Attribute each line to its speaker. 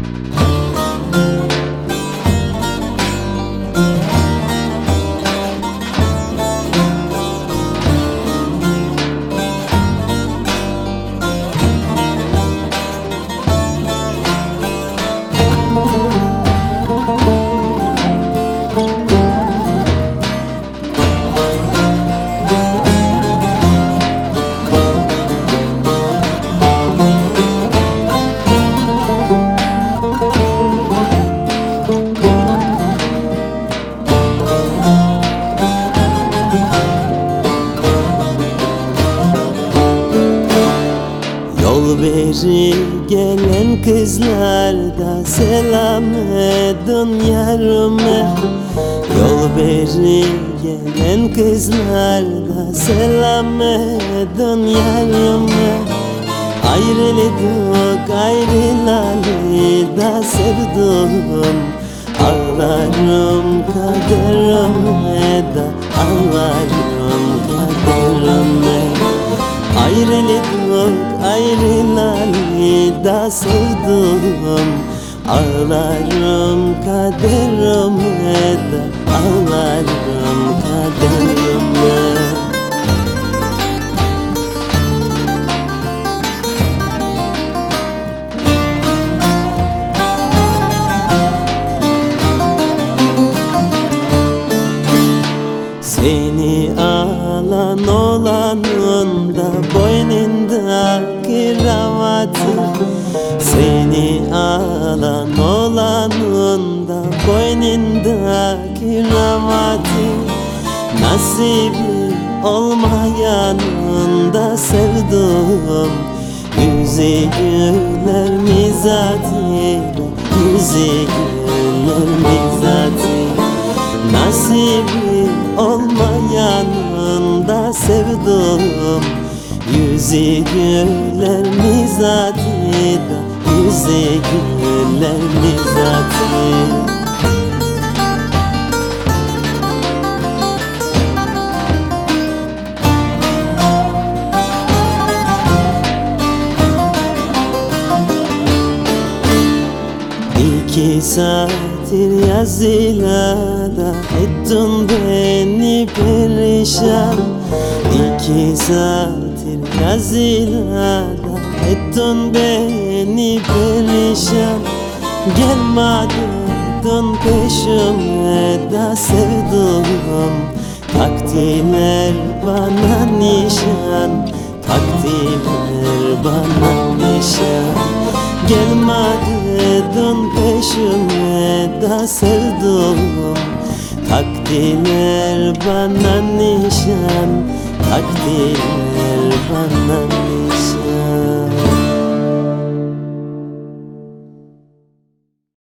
Speaker 1: Yol beri gelen kızlarda selam edin yarime Yol beri gelen kızlarda selam edin yarime Ayrıldık ayrılalı da sevdim. Ağlarım kaderime da ağlarım da sevdim Ağlarım kaderime de Ağlarım kaderime Seni alan olanın da boynundaki kravatı Seni alan olanın da boynundaki kravatı Nasibi olmayanın da Yüzü güler mizatiyle Yüzü güler mizatiyle Nasibi olmayanın da Yüzü güler mizati da Yüzü güler mizati İki saattir yazıyla da ettin beni perişan. İki saattir da ettin beni perişan. Gelmedin peşime da sevdim Takdiler bana nişan. Takdiler bana nişan. Gelmedin peşime da sevdim Takdiler bana nişan. Takdiler bana nişan